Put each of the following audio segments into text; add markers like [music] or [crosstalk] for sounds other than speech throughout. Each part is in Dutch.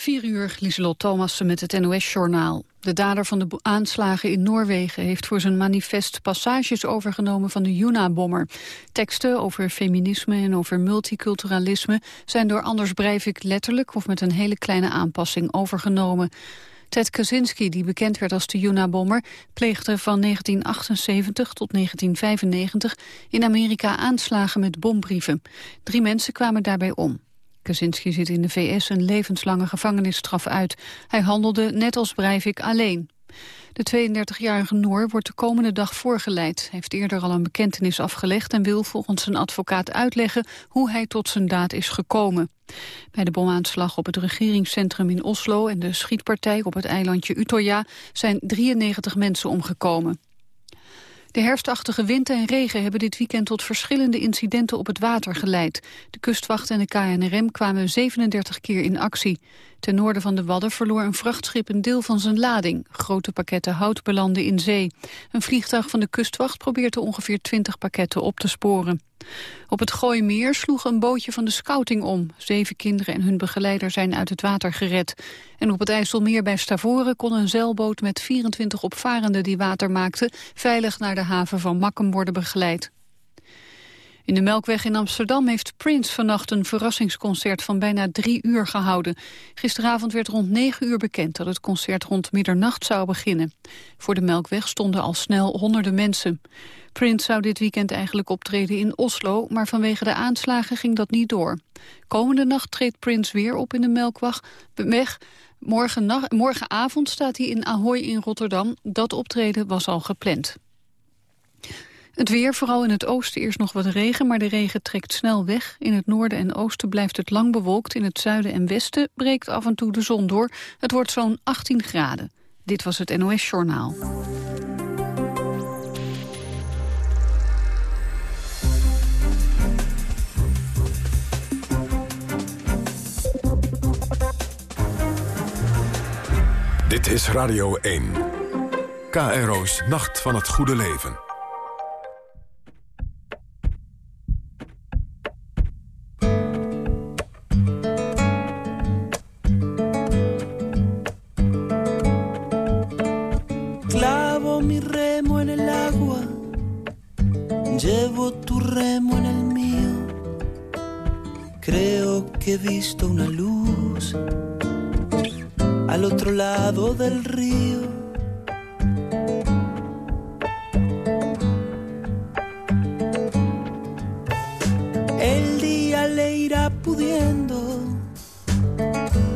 4 uur, Lieselot Thomassen met het NOS-journaal. De dader van de aanslagen in Noorwegen heeft voor zijn manifest passages overgenomen van de Juna-bommer. Teksten over feminisme en over multiculturalisme zijn door Anders Breivik letterlijk of met een hele kleine aanpassing overgenomen. Ted Kaczynski, die bekend werd als de Juna-bommer, pleegde van 1978 tot 1995 in Amerika aanslagen met bombrieven. Drie mensen kwamen daarbij om. Kaczynski zit in de VS een levenslange gevangenisstraf uit. Hij handelde net als Breivik alleen. De 32-jarige Noor wordt de komende dag voorgeleid. Hij heeft eerder al een bekentenis afgelegd en wil volgens zijn advocaat uitleggen hoe hij tot zijn daad is gekomen. Bij de bomaanslag op het regeringscentrum in Oslo en de schietpartij op het eilandje Utøya zijn 93 mensen omgekomen. De herfstachtige wind en regen hebben dit weekend tot verschillende incidenten op het water geleid. De kustwacht en de KNRM kwamen 37 keer in actie. Ten noorden van de Wadden verloor een vrachtschip een deel van zijn lading. Grote pakketten hout belanden in zee. Een vliegtuig van de kustwacht probeert er ongeveer 20 pakketten op te sporen. Op het Gooimeer sloeg een bootje van de scouting om. Zeven kinderen en hun begeleider zijn uit het water gered. En op het IJsselmeer bij Stavoren kon een zeilboot met 24 opvarenden die water maakten... veilig naar de haven van Makkum worden begeleid. In de Melkweg in Amsterdam heeft Prince vannacht een verrassingsconcert van bijna drie uur gehouden. Gisteravond werd rond negen uur bekend dat het concert rond middernacht zou beginnen. Voor de Melkweg stonden al snel honderden mensen. Prince zou dit weekend eigenlijk optreden in Oslo, maar vanwege de aanslagen ging dat niet door. Komende nacht treedt Prince weer op in de Melkweg. Morgen morgenavond staat hij in Ahoy in Rotterdam. Dat optreden was al gepland. Het weer, vooral in het oosten eerst nog wat regen, maar de regen trekt snel weg. In het noorden en oosten blijft het lang bewolkt. In het zuiden en westen breekt af en toe de zon door. Het wordt zo'n 18 graden. Dit was het NOS Journaal. Dit is Radio 1. KRO's Nacht van het Goede Leven. Llevo tu remo en el mío. Creo que he visto una luz al otro lado del río. El día le irá pudiendo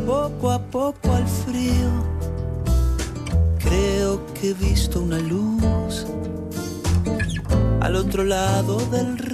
poco a poco al frío. Creo que he visto una luz al otro lado del río.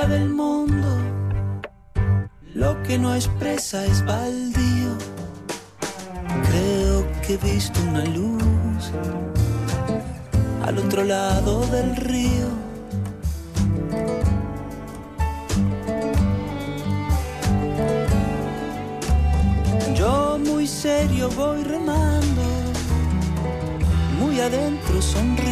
del mundo, lo que no expresa es baldío. Creo que he visto una luz al otro lado del río serio voy remando, muy adentro sonrío.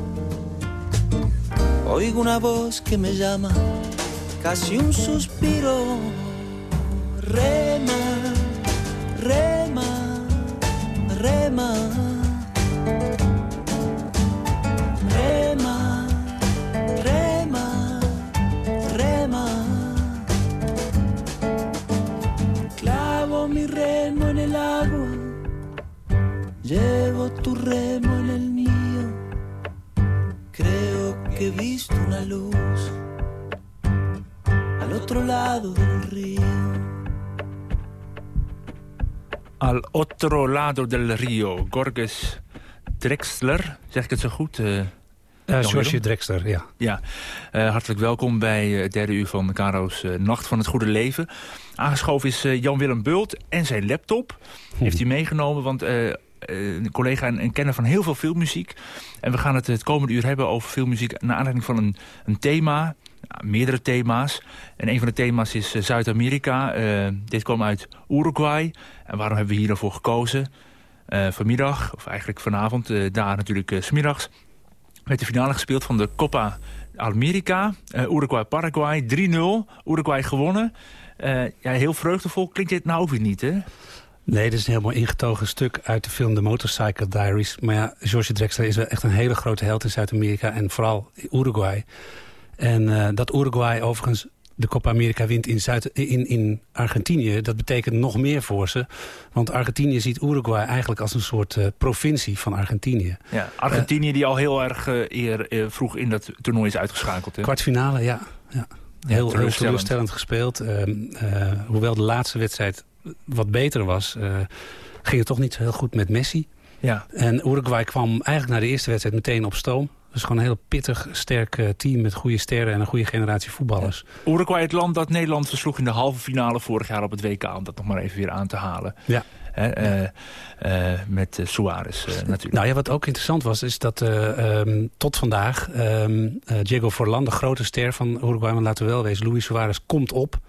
Oigo una voz que me llama, casi un suspiro. Al otro lado del rio, Gorges Drexler, zeg ik het zo goed? Uh, George Drexler, ja. Ja, uh, hartelijk welkom bij het derde uur van Caro's Nacht van het Goede Leven. Aangeschoven is Jan-Willem Bult en zijn laptop. Hm. Heeft hij meegenomen, want een collega en, en kenner van heel veel filmmuziek. En we gaan het het komende uur hebben over filmmuziek... naar aanleiding van een, een thema, meerdere thema's. En een van de thema's is Zuid-Amerika. dit kwam uit Uruguay. En waarom hebben we hier voor gekozen? Uh, vanmiddag, of eigenlijk vanavond, daar natuurlijk smiddags... werd de finale gespeeld van de Copa America. Uruguay-Paraguay, 3-0. Uruguay gewonnen. ja, heel vreugdevol. Klinkt dit nou ook weer niet, hè? Nee, dit is een helemaal ingetogen stuk uit de film The Motorcycle Diaries. Maar ja, George Drexler is wel echt een hele grote held in Zuid-Amerika... en vooral Uruguay. En dat Uruguay overigens de Copa America wint in, Zuid, in, in Argentinië... dat betekent nog meer voor ze. Want Argentinië ziet Uruguay eigenlijk als een soort uh, provincie van Argentinië. Ja, Argentinië die al heel erg uh, eer, uh, vroeg in dat toernooi is uitgeschakeld. Hè? Kwartfinale, ja. ja. Heel, ja, heel teleurstellend gespeeld. Ehm, hoewel de laatste wedstrijd wat beter was... ging het toch niet heel goed met Messi. Ja. En Uruguay kwam eigenlijk na de eerste wedstrijd meteen op stoom. Dus gewoon een heel pittig, sterk eh, team met goede sterren en een goede generatie voetballers. Ja. Uruguay, het land dat Nederland versloeg in de halve finale vorig jaar op het WK. Om dat nog maar even weer aan te halen. Ja. uh, uh, met Suarez [laughs] natuurlijk. Nou ja, wat ook interessant was, is dat um, tot vandaag um, Diego Forlan, de grote ster van Uruguay, maar laten we wel wezen, Luis Suarez komt op.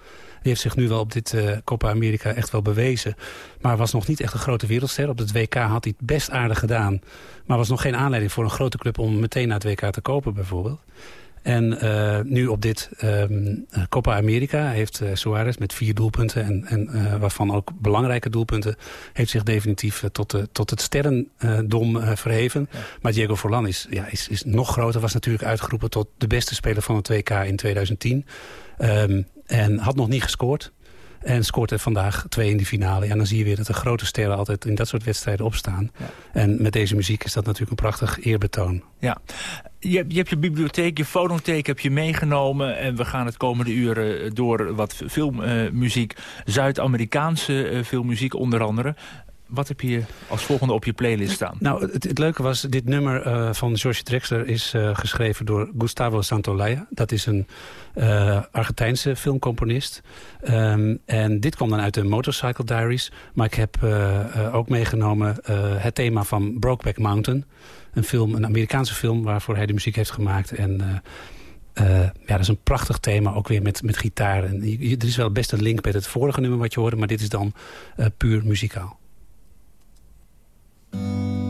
Die heeft zich nu wel op dit uh, Copa America echt wel bewezen. Maar was nog niet echt een grote wereldster. Op het WK had hij het best aardig gedaan. Maar was nog geen aanleiding voor een grote club om meteen naar het WK te kopen bijvoorbeeld. En uh, nu op dit um, Copa America heeft uh, Suarez met vier doelpunten... en, en uh, waarvan ook belangrijke doelpunten... heeft zich definitief tot, de, tot het sterrendom verheven. Ja. Maar Diego Forlan is, ja, is, is nog groter. Was natuurlijk uitgeroepen tot de beste speler van het WK in 2010. Um, en had nog niet gescoord. En scoort er vandaag twee in die finale. Ja, dan zie je weer dat de grote sterren altijd in dat soort wedstrijden opstaan. Ja. En met deze muziek is dat natuurlijk een prachtig eerbetoon. Ja, je, je hebt je bibliotheek, je fonotheek heb je meegenomen. En we gaan het komende uren door wat filmmuziek. Uh, Zuid-Amerikaanse uh, filmmuziek onder andere. Wat heb je als volgende op je playlist staan? Nou, het, het leuke was, dit nummer uh, van George Drexler is uh, geschreven door Gustavo Santolaya. Dat is een uh, Argentijnse filmcomponist. Um, en dit kwam dan uit de Motorcycle Diaries. Maar ik heb ook meegenomen het thema van Brokeback Mountain. Een film, een Amerikaanse film waarvoor hij de muziek heeft gemaakt. En... Ja, dat is een prachtig thema, ook weer met, met gitaar. En, er is wel best een link met het vorige nummer wat je hoorde... maar dit is dan puur muzikaal. Música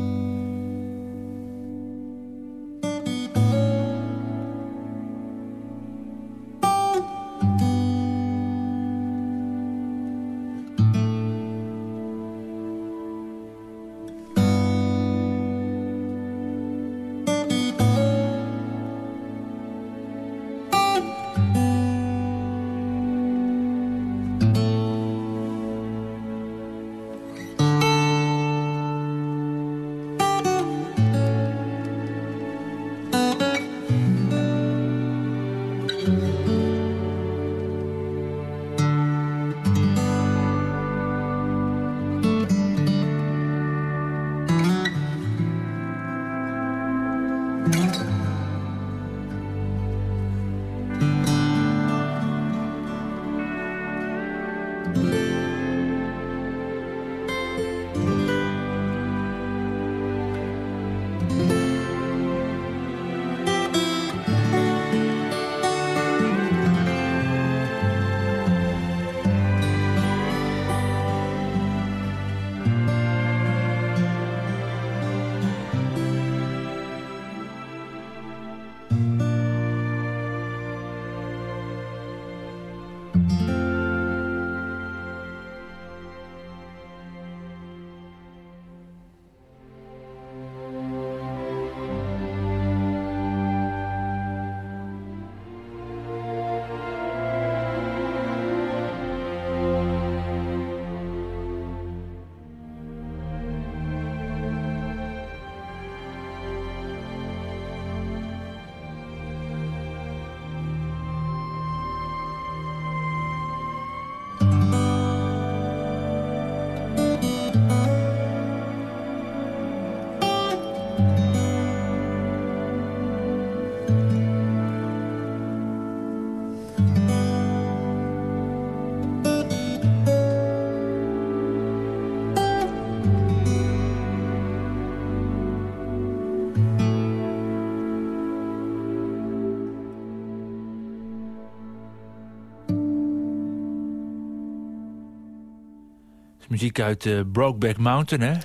muziek uit uh, Brokeback Mountain, hè?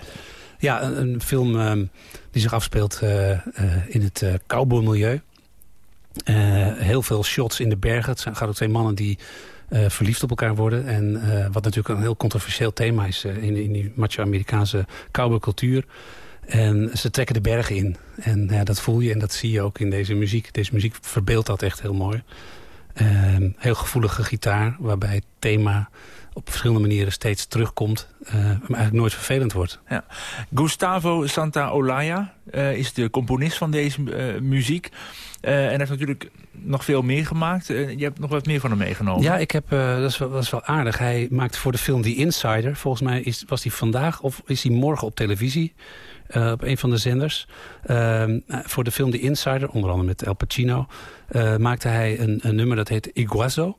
Ja, een, een film ehm, die zich afspeelt in het cowboy-milieu. heel veel shots in de bergen. Het gaat om twee mannen die verliefd op elkaar worden. En wat natuurlijk een heel controversieel thema is in, in die macho-Amerikaanse cowboycultuur. En ze trekken de bergen in. En ja, dat voel je en dat zie je ook in deze muziek. Deze muziek verbeeldt dat echt heel mooi. Uh, heel gevoelige gitaar, waarbij het thema op verschillende manieren steeds terugkomt... Uh, maar eigenlijk nooit vervelend wordt. Ja. Gustavo Santaolalla uh, is de componist van deze uh, muziek. en heeft natuurlijk nog veel meer gemaakt. je hebt nog wat meer van hem meegenomen. Ja, ik heb, dat, is wel, dat is wel aardig. Hij maakte voor de film The Insider. Volgens mij is, was hij vandaag of is hij morgen op televisie... Uh, op een van de zenders. Uh, voor de film The Insider, onder andere met El Pacino... Uh, maakte hij een, een, nummer dat heet Iguazo.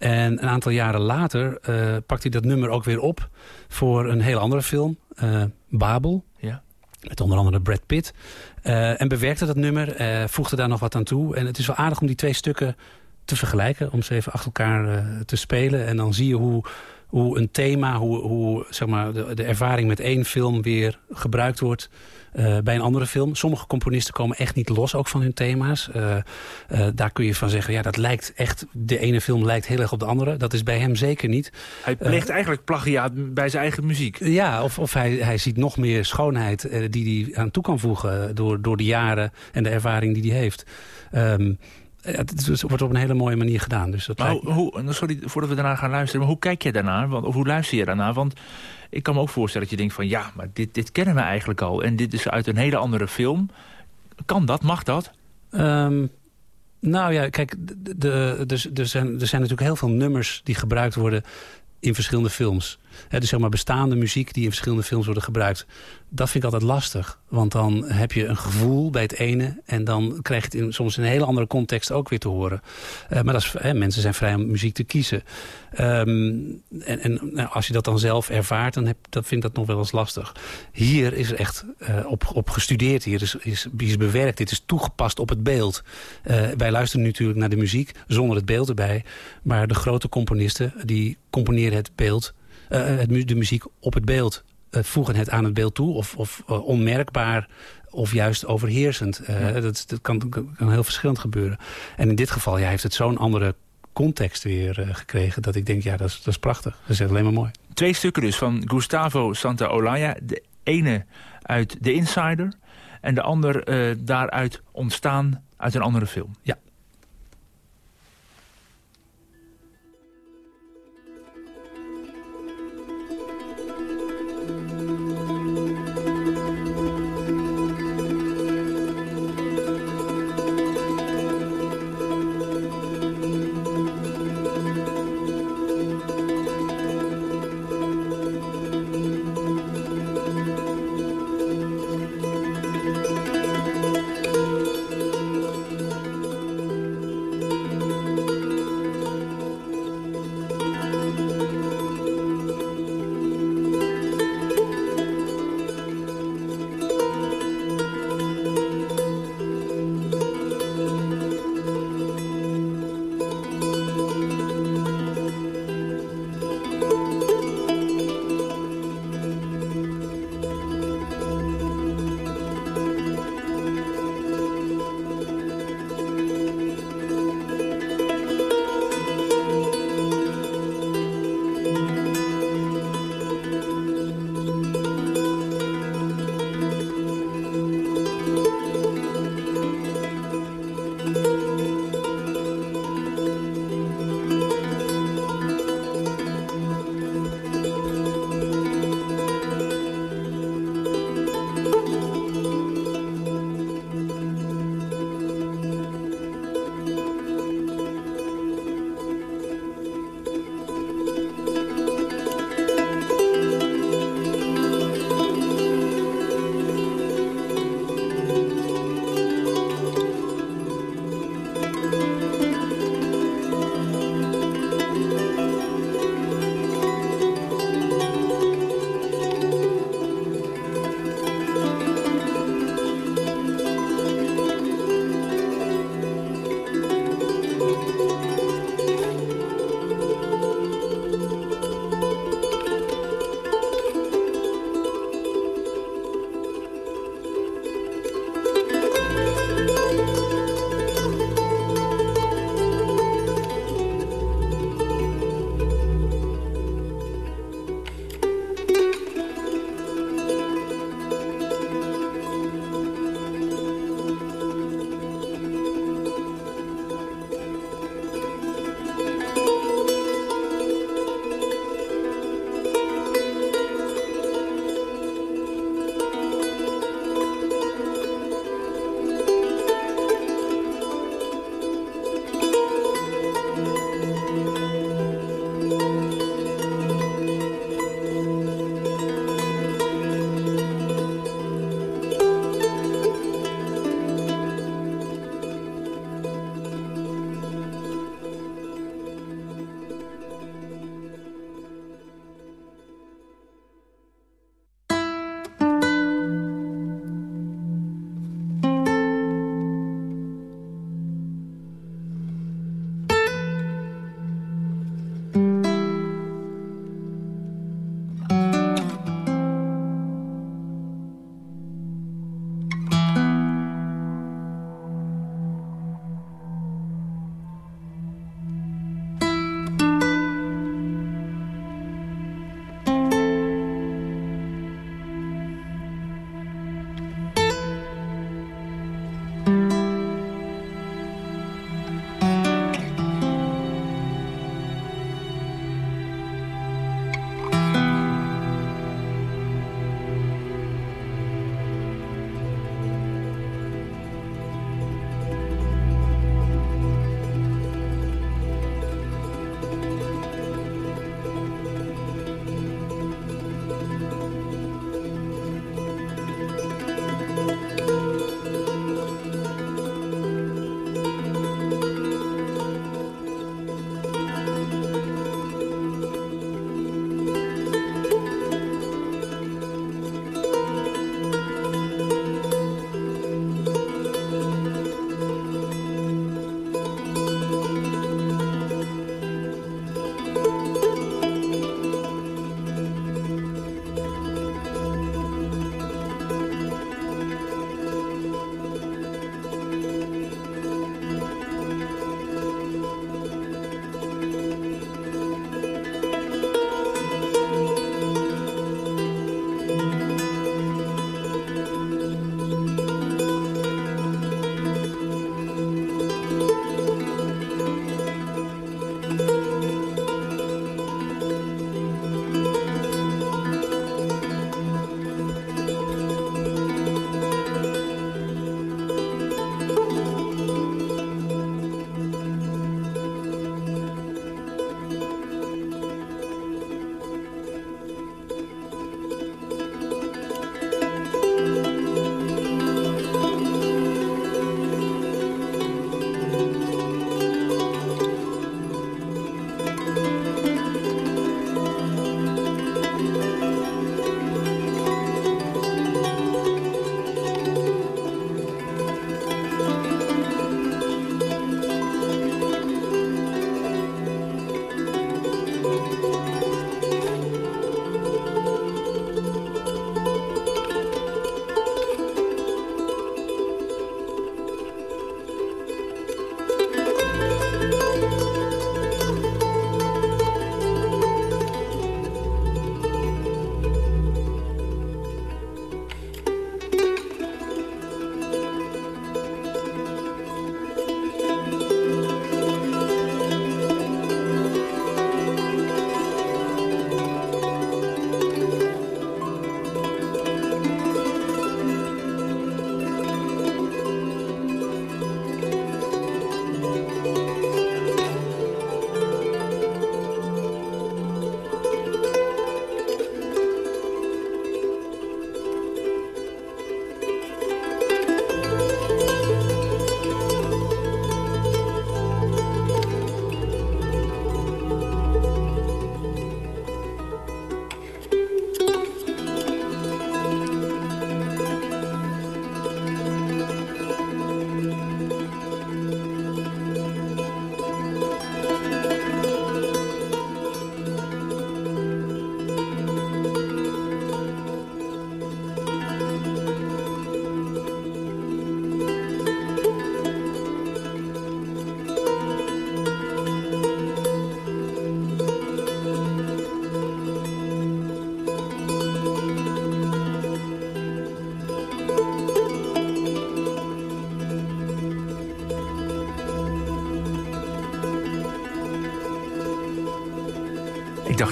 En een aantal jaren later pakt hij dat nummer ook weer op... voor een hele andere film, Babel. Ja. Met onder andere Brad Pitt. en bewerkte dat nummer, voegde daar nog wat aan toe. En het is wel aardig om die twee stukken te vergelijken. Om ze even achter elkaar te spelen. En dan zie je hoe hoe een thema, hoe, hoe zeg maar, de, de ervaring met één film weer gebruikt wordt uh, bij een andere film. Sommige componisten komen echt niet los ook van hun thema's. Uh, uh, daar kun je van zeggen, ja, dat lijkt echt... de ene film lijkt heel erg op de andere. Dat is bij hem zeker niet. Hij pleegt eigenlijk plagiaat bij zijn eigen muziek. Ja, of, of hij, hij ziet nog meer schoonheid die hij aan toe kan voegen... door, door de jaren en de ervaring die hij heeft. Um, het wordt op een hele mooie manier gedaan. Dus dat maar hoe, sorry, voordat we daarna gaan luisteren, maar hoe kijk je daarnaar? Want, of hoe luister je daarnaar? Want ik kan me ook voorstellen dat je denkt van... ja, maar dit, dit kennen we eigenlijk al. En dit is uit een hele andere film. Kan dat? Mag dat? Um, nou ja, kijk, de, de, er, zijn, er zijn natuurlijk heel veel nummers die gebruikt worden in verschillende films. He, dus zeg bestaande muziek die in verschillende films worden gebruikt. Dat vind ik altijd lastig. Want dan heb je een gevoel bij het ene... en dan krijg je het in, soms in een hele andere context ook weer te horen. Uh, maar dat is, mensen zijn vrij om muziek te kiezen. Um, en en nou, als je dat dan zelf ervaart, dan, heb, dan vind ik dat nog wel eens lastig. Hier is er echt uh, op, op gestudeerd. Hier is, is, is bewerkt. Dit is toegepast op het beeld. Uh, wij luisteren natuurlijk naar de muziek zonder het beeld erbij. Maar de grote componisten die componeren het beeld de muziek op het beeld. Uh, voegen het aan het beeld toe of, of uh, onmerkbaar of juist overheersend. Ja. Dat, dat kan, kan, heel verschillend gebeuren. En in dit geval ja, heeft het zo'n andere context weer gekregen... dat ik denk, ja, dat is, dat is prachtig. Dat is alleen maar mooi. Twee stukken dus van Gustavo Santaolalla. De ene uit The Insider en de ander daaruit ontstaan uit een andere film. Ja.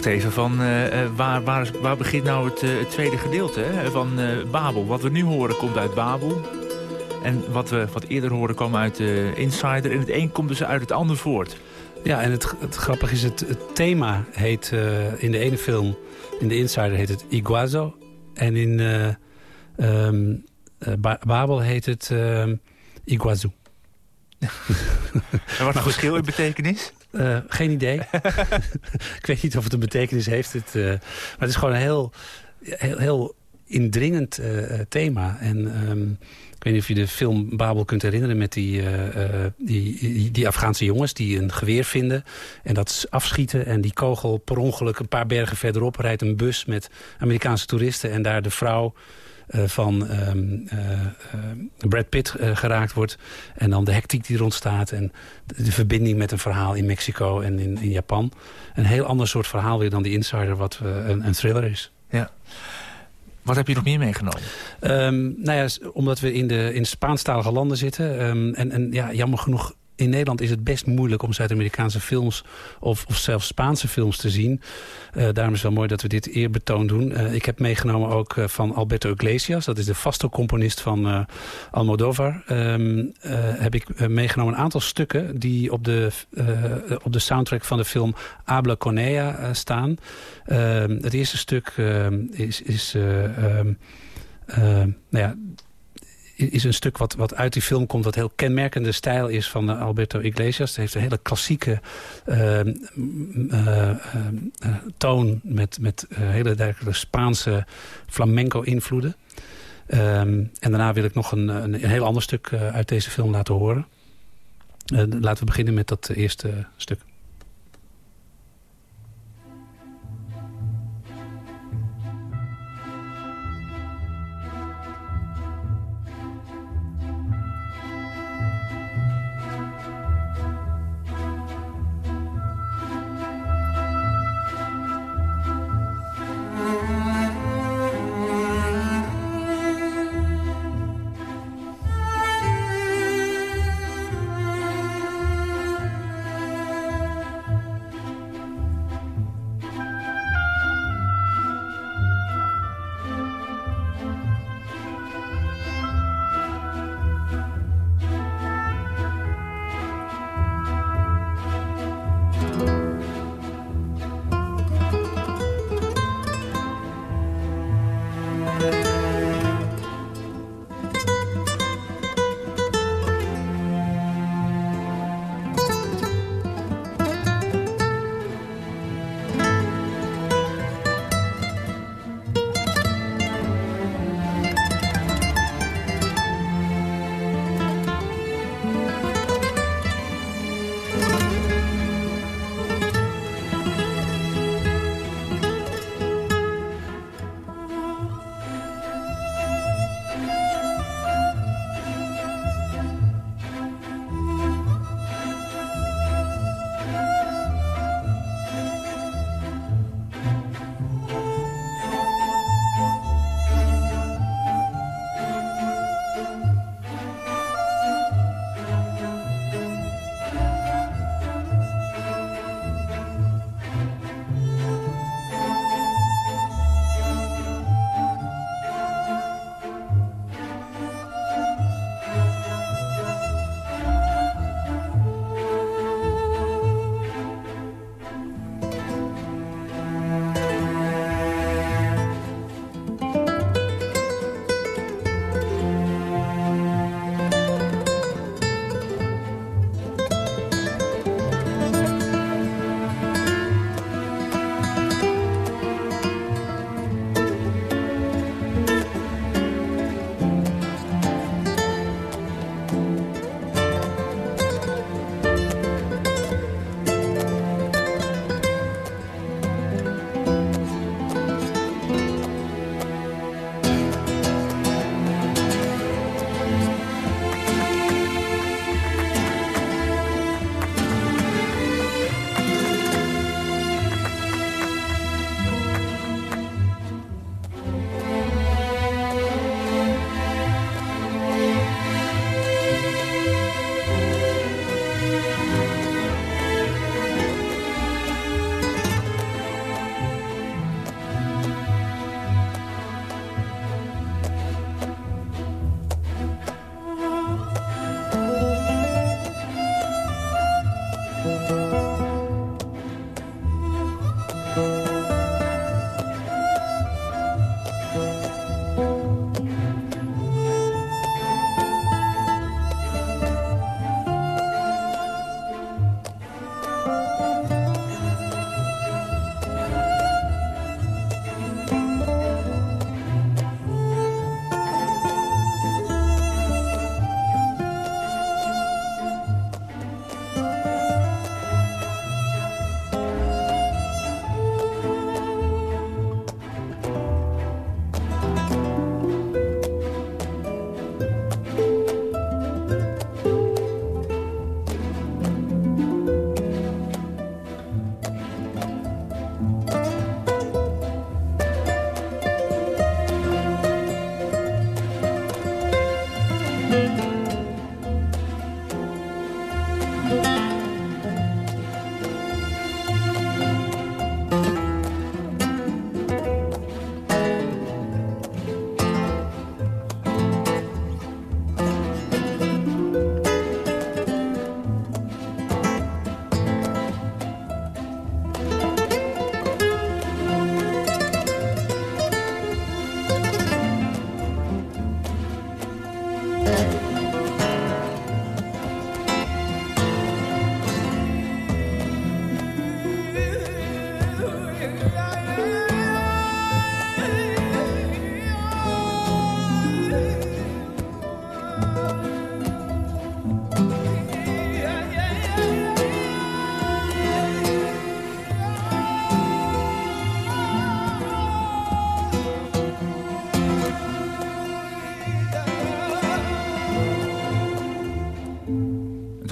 Even van waar, waar, waar begint nou het, het tweede gedeelte hè, van Babel? Wat we nu horen komt uit Babel. En wat we wat eerder horen kwam uit de Insider. En het een komt dus uit het ander voort. Ja, en het, het grappige is, het, het thema heet in de ene film, in de Insider heet het Iguazo. En in um, Babel heet het uh, Iguazu. [laughs] En wat een verschil in betekenis? Uh, geen idee. [laughs] ik weet niet of het een betekenis heeft. Het, uh, maar het is gewoon een heel, heel, heel indringend uh, thema. En um, ik weet niet of je de film Babel kunt herinneren... met die, die, die, Afghaanse jongens die een geweer vinden... en dat afschieten en die kogel per ongeluk een paar bergen verderop... rijdt een bus met Amerikaanse toeristen... en daar de vrouw van um, uh, Brad Pitt geraakt wordt. En dan de hectiek die er ontstaat. En de, de, verbinding met een verhaal in Mexico en in, in Japan. Een heel ander soort verhaal weer dan die Insider wat een, een thriller is. Ja. Wat heb je nog meer meegenomen? Um, nou ja, omdat we in de in Spaanstalige landen zitten. Um, en, en ja, jammer genoeg in Nederland is het best moeilijk om Zuid-Amerikaanse films... Of, of zelfs Spaanse films te zien. Uh, daarom is het wel mooi dat we dit eerbetoon doen. Uh, ik heb meegenomen ook uh, van Alberto Iglesias. Dat is de vaste componist van Almodovar. Um, heb ik meegenomen een aantal stukken... die op de, op de soundtrack van de film Habla Conea staan. Ehm, het eerste stuk ehm, is... is nou ja, is een stuk wat, wat uit die film komt... wat heel kenmerkende stijl is van uh, Alberto Iglesias. Het heeft een hele klassieke uh, uh, toon... met, met hele duidelijke Spaanse flamenco-invloeden. Um, en daarna wil ik nog een, een, een heel ander stuk uit deze film laten horen. laten we beginnen met dat eerste stuk.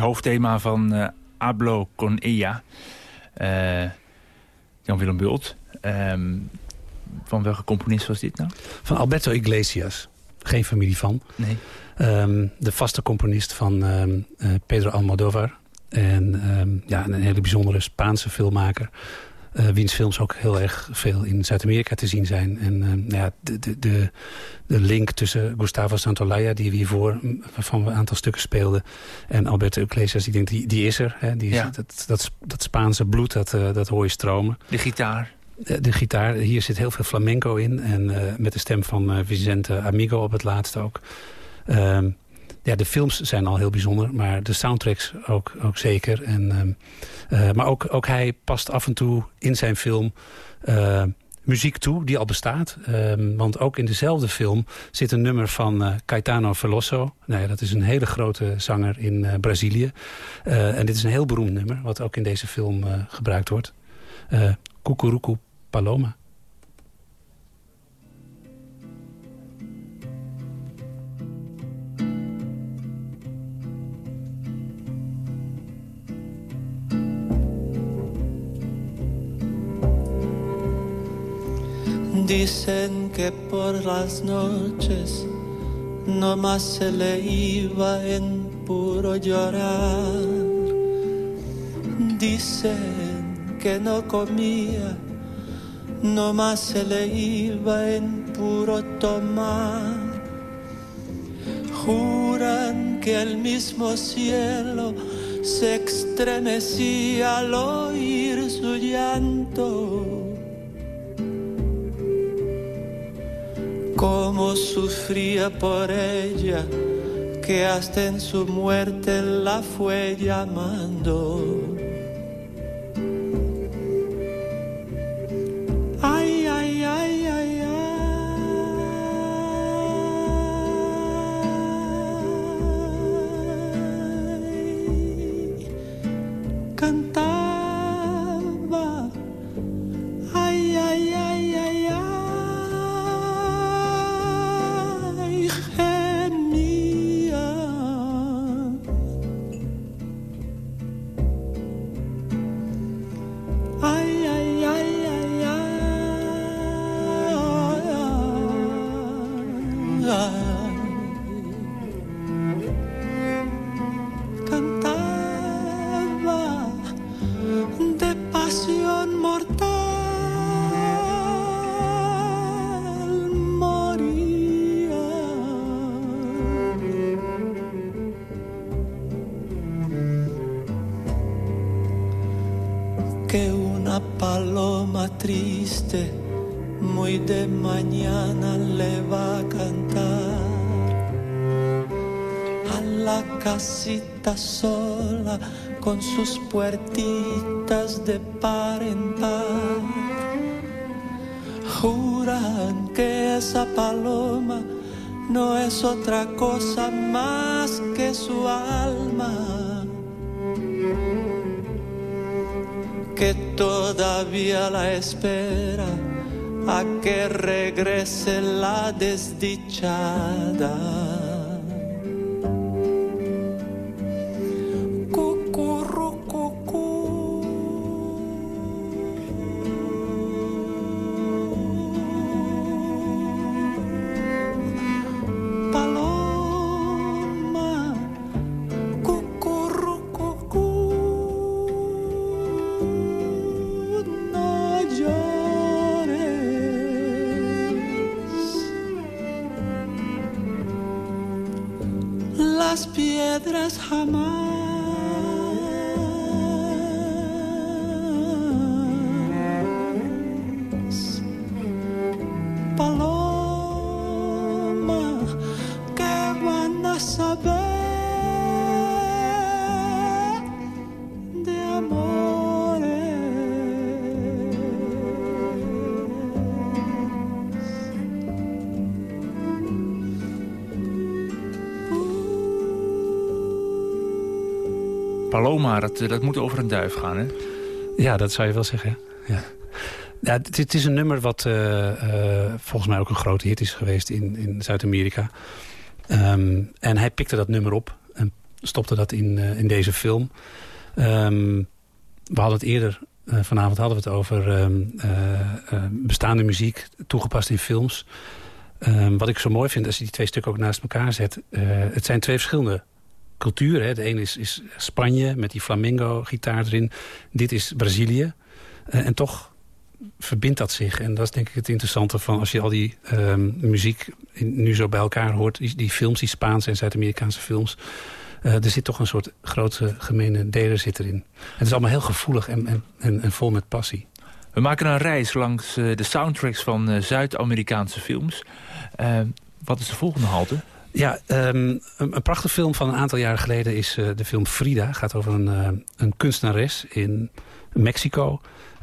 Hoofdthema van uh, Hablo con ella. Jan-Willem Bult. Ehm, van welke componist was dit nou? Van Alberto Iglesias. Geen familie van. Nee. Ehm, de vaste componist van ehm, Pedro Almodovar. En ja, een hele bijzondere Spaanse filmmaker. Uh, wiens films ook heel erg veel in Zuid-Amerika te zien zijn. En uh, nou ja, de, de, de, de, link tussen Gustavo Santolaya, die we hiervoor van een aantal stukken speelden... en Alberto Iglesias, ik denk, die, die is er. Hè, die is, dat, dat, dat Spaanse bloed, dat, uh, dat hoor je stromen. De gitaar. De, de, gitaar, hier zit heel veel flamenco in. En met de stem van Vicente Amigo op het laatst ook. Ehm, ja, de films zijn al heel bijzonder, maar de soundtracks ook, ook zeker. En, ehm, uh, maar ook, ook hij past af en toe in zijn film uh, muziek toe die al bestaat. Um, want ook in dezelfde film zit een nummer van uh, Caetano Veloso. Nou ja, dat is een hele grote zanger in Brazilië. en dit is een heel beroemd nummer, wat ook in deze film gebruikt wordt. Cucurucu Paloma. Dicen que por las noches no más se le iba en puro llorar. Dicen que no comía, no más se le iba en puro tomar. Juran que el mismo cielo se estremecía al oír su llanto cómo sufría por ella, que hasta en su muerte la fue llamando. Con sus puertitas de par en par. Juran que esa paloma no es otra cosa más que su alma. Que todavía la espera a que regrese la desdichada. Paloma, dat, dat moet over een duif gaan, hè? Ja, dat zou je wel zeggen. Ja. Ja, het, is een nummer wat uh, uh, volgens mij ook een grote hit is geweest in, in Zuid-Amerika. Um, en hij pikte dat nummer op. En stopte dat in, in deze film. Ehm, we hadden het eerder, vanavond hadden we het over ehm, bestaande muziek toegepast in films. Ehm, wat ik zo mooi vind als je die twee stukken ook naast elkaar zet. het zijn twee verschillende culturen. Hè. De ene is, is Spanje met die flamengo-gitaar erin. Dit is Brazilië. en toch verbindt dat zich. En dat is denk ik het interessante van als je al die um, muziek nu zo bij elkaar hoort. Die, die films, die Spaanse en Zuid-Amerikaanse films. Uh, er zit toch een soort grote gemene deler zit erin. Het is allemaal heel gevoelig en, en, en, vol met passie. We maken een reis langs uh, de soundtracks van Zuid-Amerikaanse films. wat is de volgende halte? Ja, um, een, prachtige film van een aantal jaren geleden is de film Frida. Gaat over een, een kunstenares in Mexico...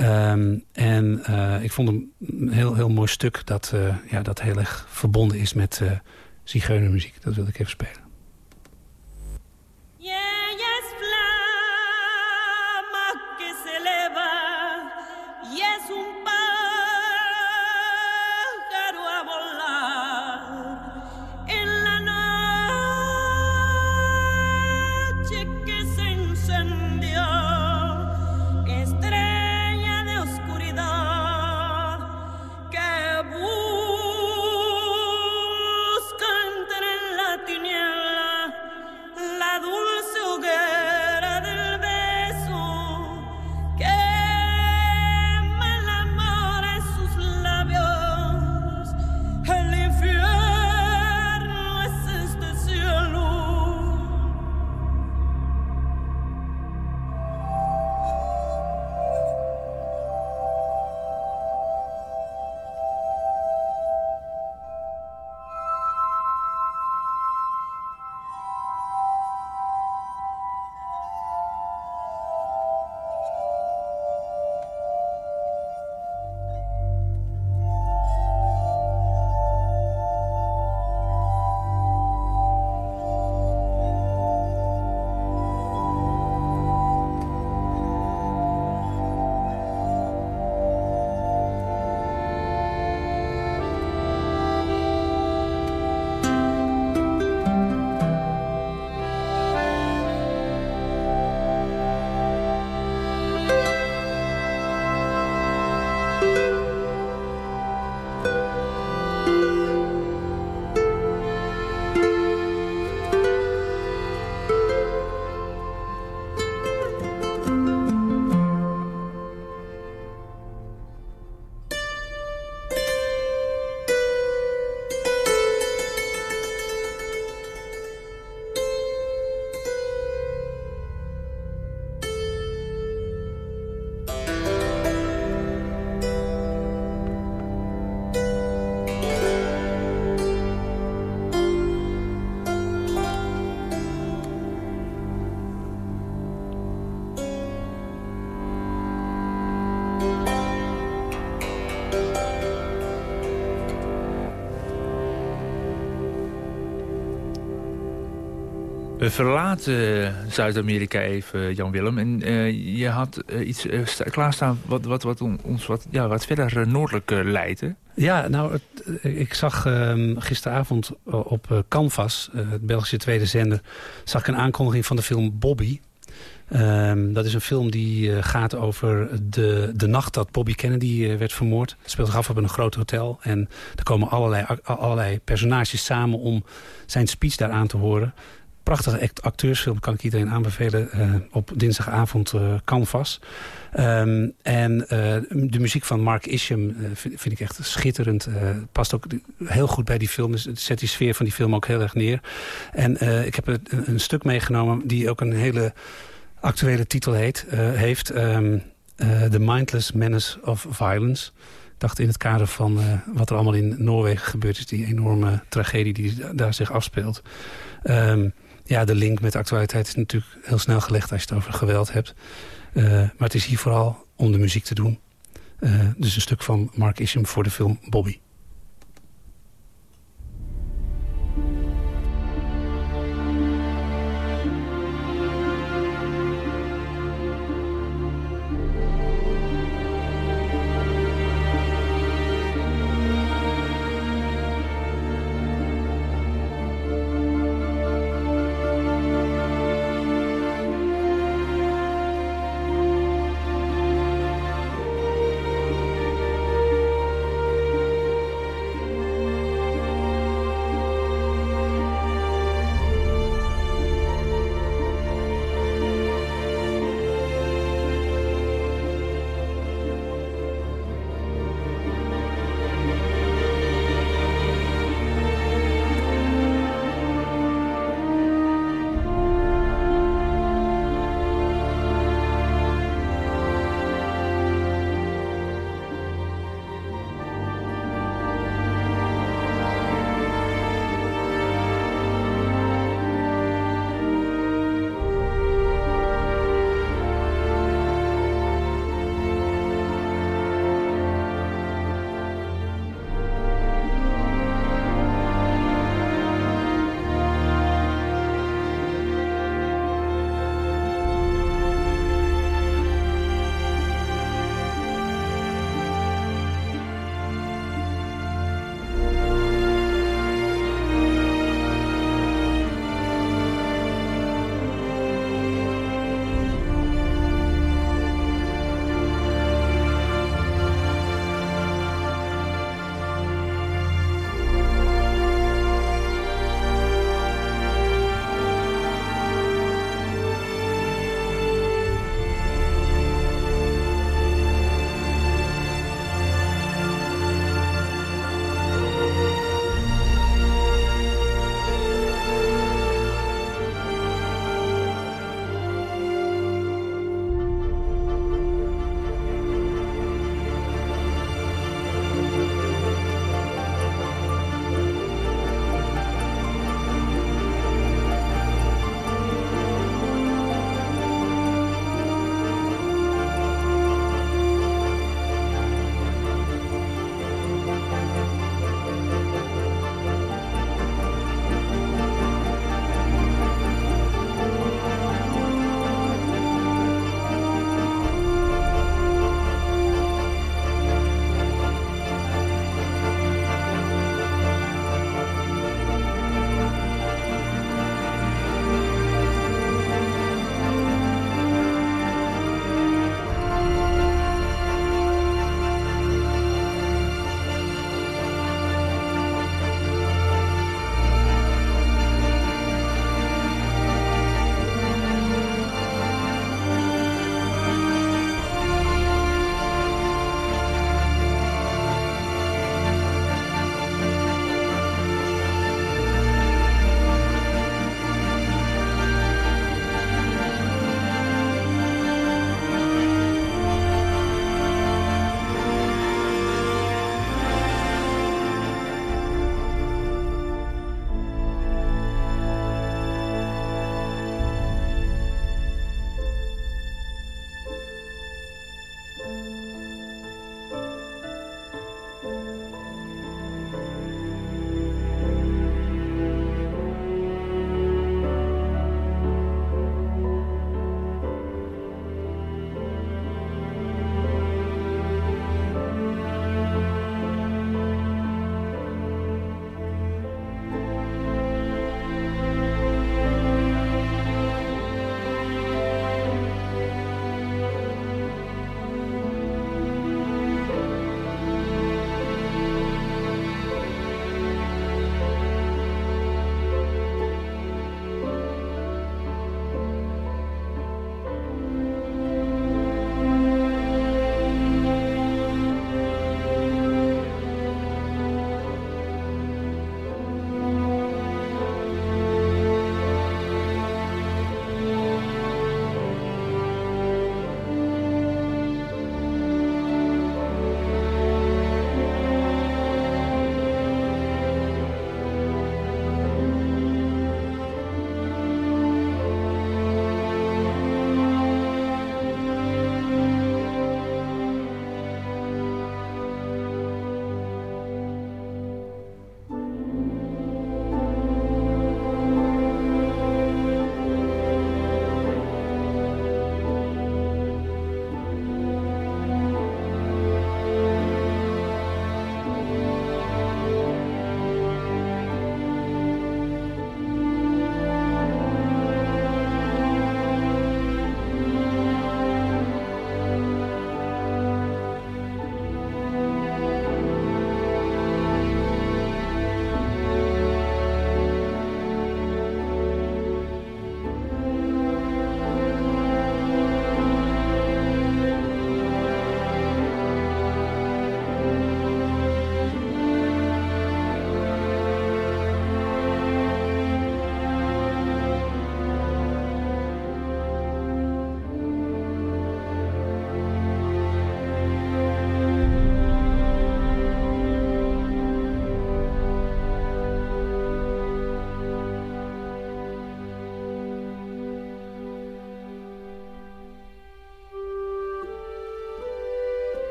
Um, en uh, ik vond hem een heel, heel mooi stuk dat, uh, ja, dat heel erg verbonden is met uh, zigeunermuziek. Dat wil ik even spelen. We verlaten Zuid-Amerika even, Jan-Willem. En uh, je had uh, iets uh, klaarstaan wat, wat, wat ons wat, ja, wat verder noordelijk leidt. Ja, nou, ik zag ehm, gisteravond op Canvas, het Belgische tweede zender... zag ik een aankondiging van de film Bobby. Um, dat is een film die gaat over de, de nacht dat Bobby Kennedy werd vermoord. Het speelt zich af op een groot hotel. En er komen allerlei, allerlei personages samen om zijn speech daar aan te horen prachtige acteursfilm, kan ik iedereen aanbevelen. Uh, op dinsdagavond uh, Canvas. Um, en uh, de muziek van Mark Isham vind, ik echt schitterend. past ook heel goed bij die film. Dus het zet die sfeer van die film ook heel erg neer. En ik heb een, een, stuk meegenomen die ook een hele actuele titel heet, heeft. Um, The Mindless Menace of Violence. Dacht in het kader van wat er allemaal in Noorwegen gebeurd is. Die enorme tragedie die daar zich afspeelt. Um, ja, de link met de actualiteit is natuurlijk heel snel gelegd als je het over geweld hebt. Uh, maar het is hier vooral om de muziek te doen. Uh, dus een stuk van Mark Isham voor de film Bobby.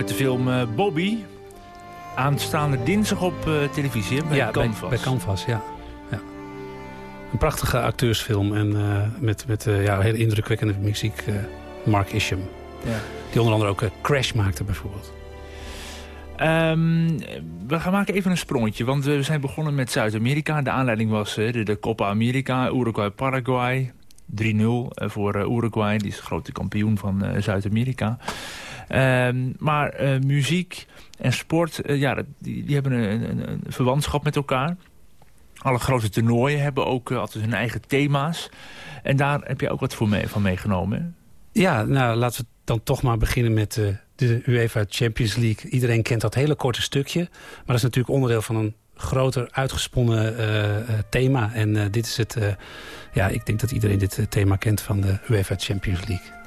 Uit de film Bobby. Aanstaande dinsdag op televisie bij ja, Canvas. Bij, bij Canvas, ja. ja. Een prachtige acteursfilm en met, met ja, hele indrukwekkende muziek. Mark Isham. Ja. Die onder andere ook Crash maakte bijvoorbeeld. Um, we gaan maken even een sprongetje, want we zijn begonnen met Zuid-Amerika. De aanleiding was de, de Copa America, Uruguay-Paraguay. 3-0 eh, voor eh, Uruguay, die is de grote kampioen van eh, Zuid-Amerika. Um, maar muziek en sport, ja, die, die hebben een, een, een, verwantschap met elkaar. Alle grote toernooien hebben ook altijd hun eigen thema's. En daar heb je ook wat voor mee, van meegenomen. Ja, nou laten we dan toch maar beginnen met de UEFA Champions League. Iedereen kent dat hele korte stukje. Maar dat is natuurlijk onderdeel van een groter uitgesponnen thema. En dit is het... ja, ik denk dat iedereen dit thema kent van de UEFA Champions League.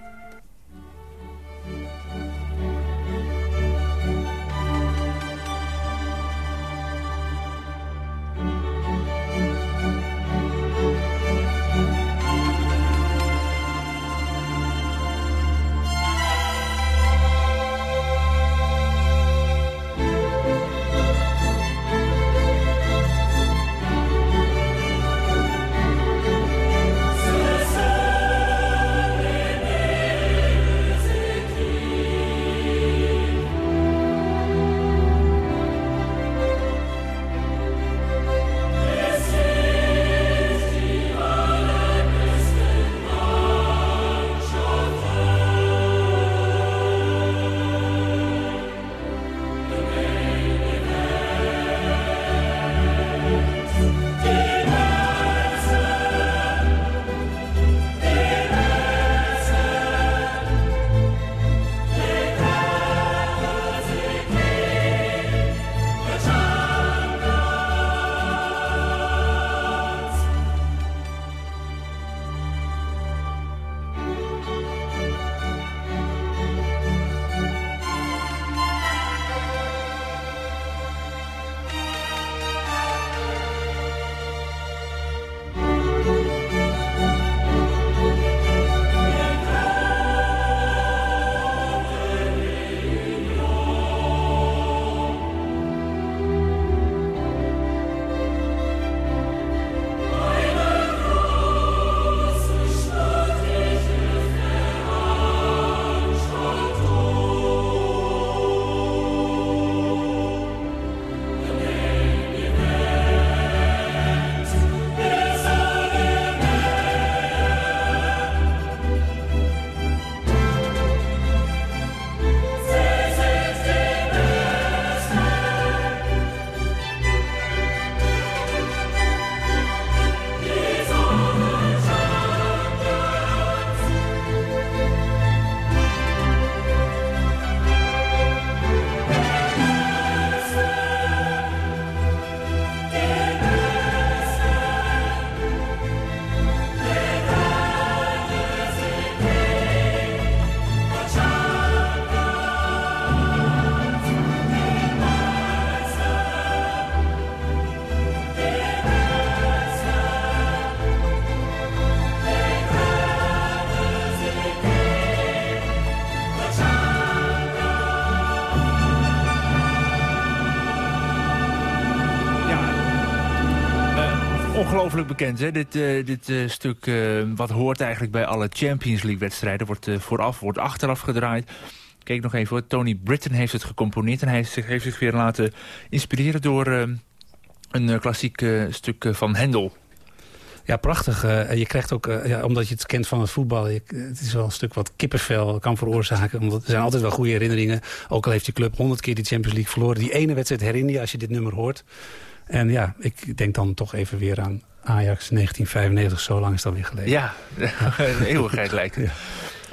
Ongelooflijk bekend, hè? Dit, uh, dit uh, stuk, uh, wat hoort eigenlijk bij alle Champions League-wedstrijden... wordt vooraf, wordt achteraf gedraaid. Kijk nog even Tony Britton heeft het gecomponeerd... en hij heeft zich, heeft zich weer laten inspireren door een klassiek stuk van Hendel. Ja, prachtig. Je krijgt ook, ja, omdat je het kent van het voetbal... Het is wel een stuk wat kippenvel kan veroorzaken. Omdat er zijn altijd wel goede herinneringen. Ook al heeft je club honderd keer die Champions League verloren. Die ene wedstrijd herinner je als je dit nummer hoort. En ja, ik denk dan toch even weer aan Ajax 1995. Zo lang is dat weer geleden. Ja, [laughs] een eeuwigheid lijkt het.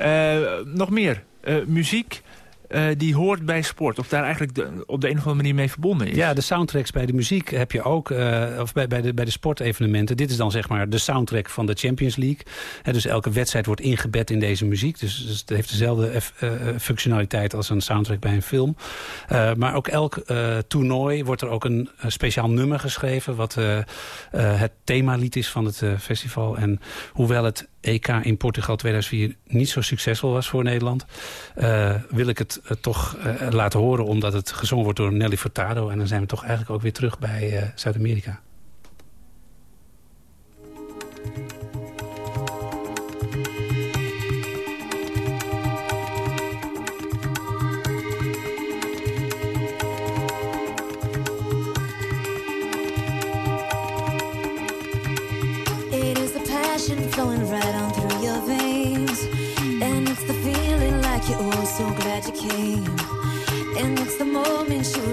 Uh, nog meer. Uh, muziek. Uh, die hoort bij sport. Of daar eigenlijk op de een of andere manier mee verbonden is. Ja, de soundtracks bij de muziek heb je ook. Uh, of bij, bij, de, bij de sportevenementen. Dit is dan zeg maar de soundtrack van de Champions League. Dus elke wedstrijd wordt ingebed in deze muziek. Dus, dus het heeft dezelfde uh, functionaliteit als een soundtrack bij een film. maar ook elk toernooi wordt er ook een speciaal nummer geschreven. Wat het themalied is van het festival. En hoewel het EK in Portugal 2004 niet zo succesvol was voor Nederland... wil ik het toch laten horen omdat het gezongen wordt door Nelly Furtado. En dan zijn we toch eigenlijk ook weer terug bij Zuid-Amerika. Came. And it's the moment you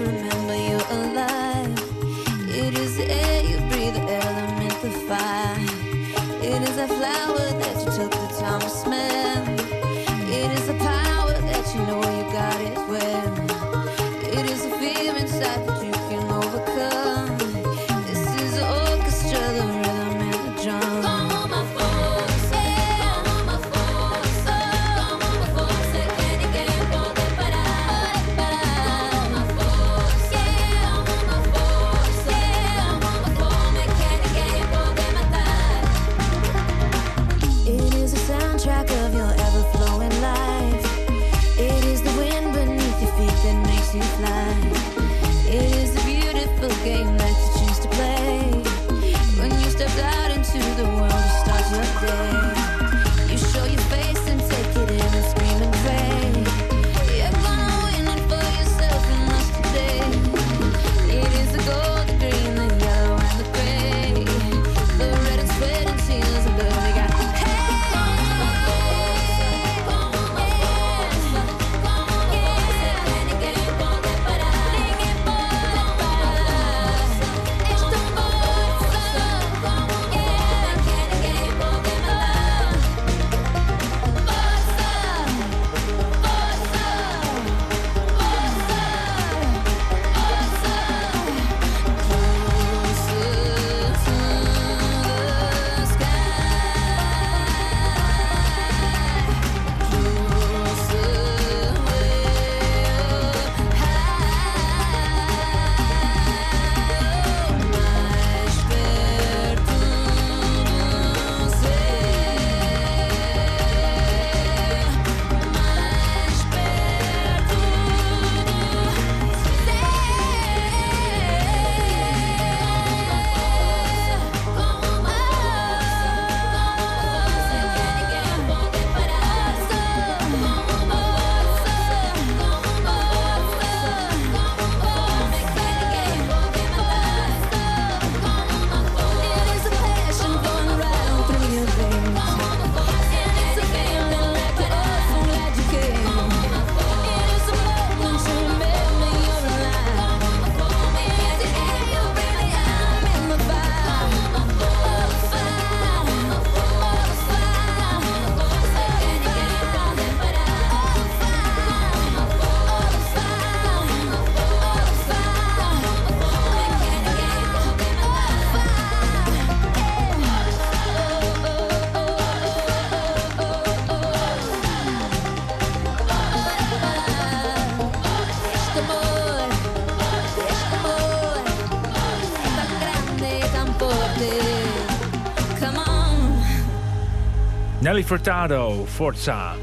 Nelly Furtado, Forza.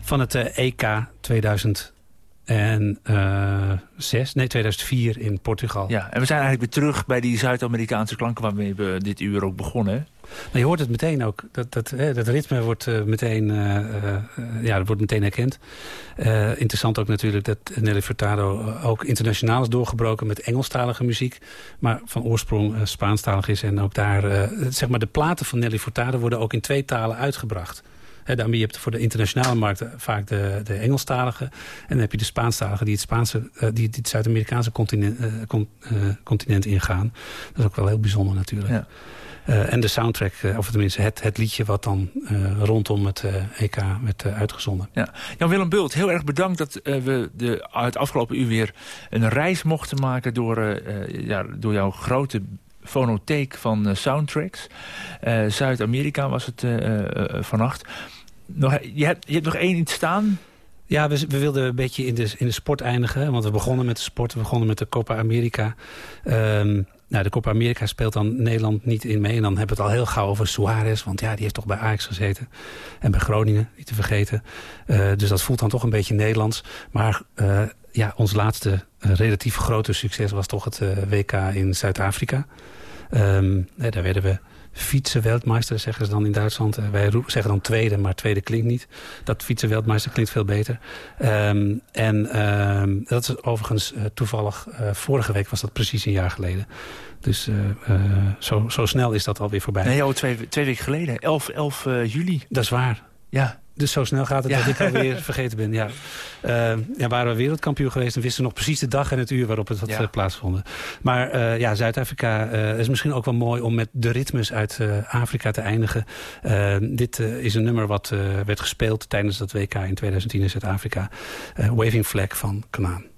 Van het EK eh, e 2006, eh, nee 2004 in Portugal. Ja, en we zijn eigenlijk weer terug bij die Zuid-Amerikaanse klanken waarmee we dit uur ook begonnen. Nou, je hoort het meteen ook. Dat, dat, hè, dat ritme wordt, uh, meteen, ja, dat wordt meteen herkend. interessant ook natuurlijk dat Nelly Furtado ook internationaal is doorgebroken met Engelstalige muziek. Maar van oorsprong Spaanstalig is. En ook daar, zeg maar, de platen van Nelly Furtado worden ook in twee talen uitgebracht. Daarmee je hebt voor de internationale markt vaak de, de Engelstalige. En dan heb je de Spaanstalige die het, Spaanse, die, die het Zuid-Amerikaanse continent, continent ingaan. Dat is ook wel heel bijzonder natuurlijk. Ja. Uh, en de soundtrack, uh, of tenminste het, het liedje wat dan uh, rondom het EK werd uitgezonden. Ja. Jan-Willem Bult, heel erg bedankt dat we de, het afgelopen uur weer een reis mochten maken... door, ja, door jouw grote fonotheek van soundtracks. Zuid-Amerika was het vannacht. Nog, je, hebt, je hebt nog één iets staan... Ja, we, we, wilden een beetje in de, in de sport eindigen. Want we begonnen met de sport, we begonnen met de Copa America. Um, Nou, de Copa America speelt dan Nederland niet in mee. En dan hebben we het al heel gauw over Suarez. Want ja, die heeft toch bij Ajax gezeten. En bij Groningen, niet te vergeten. Uh, dus dat voelt dan toch een beetje Nederlands. Maar uh, ja, ons laatste uh, relatief grote succes was toch het WK in Zuid-Afrika. Um, daar werden we fietsenweldmeister, zeggen ze dan in Duitsland. Uh, wij zeggen dan tweede, maar tweede klinkt niet. Dat fietsenweldmeister klinkt veel beter. Um, en um, dat is overigens uh, toevallig, uh, vorige week was dat precies een jaar geleden. Dus zo, zo snel is dat alweer voorbij. Nee, oh, twee, twee weken geleden, 11, 11 juli. Dat is waar. Ja, dus zo snel gaat het ja. dat ik alweer [laughs] vergeten ben. Ja. Uh, ja, waren we wereldkampioen geweest en wisten nog precies de dag en het uur waarop het had ja. plaatsgevonden. Maar uh, ja, Zuid-Afrika uh, is misschien ook wel mooi om met de ritmes uit Afrika te eindigen. dit is een nummer wat werd gespeeld tijdens dat WK in 2010 in Zuid-Afrika. Waving Flag van Kanaan.